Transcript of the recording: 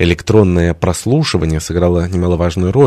Электронное прослушивание сыграло немаловажную роль